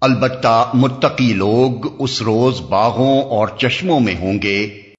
البتہ متقی لوگ اس روز باغوں اور چشموں میں ہوں گے۔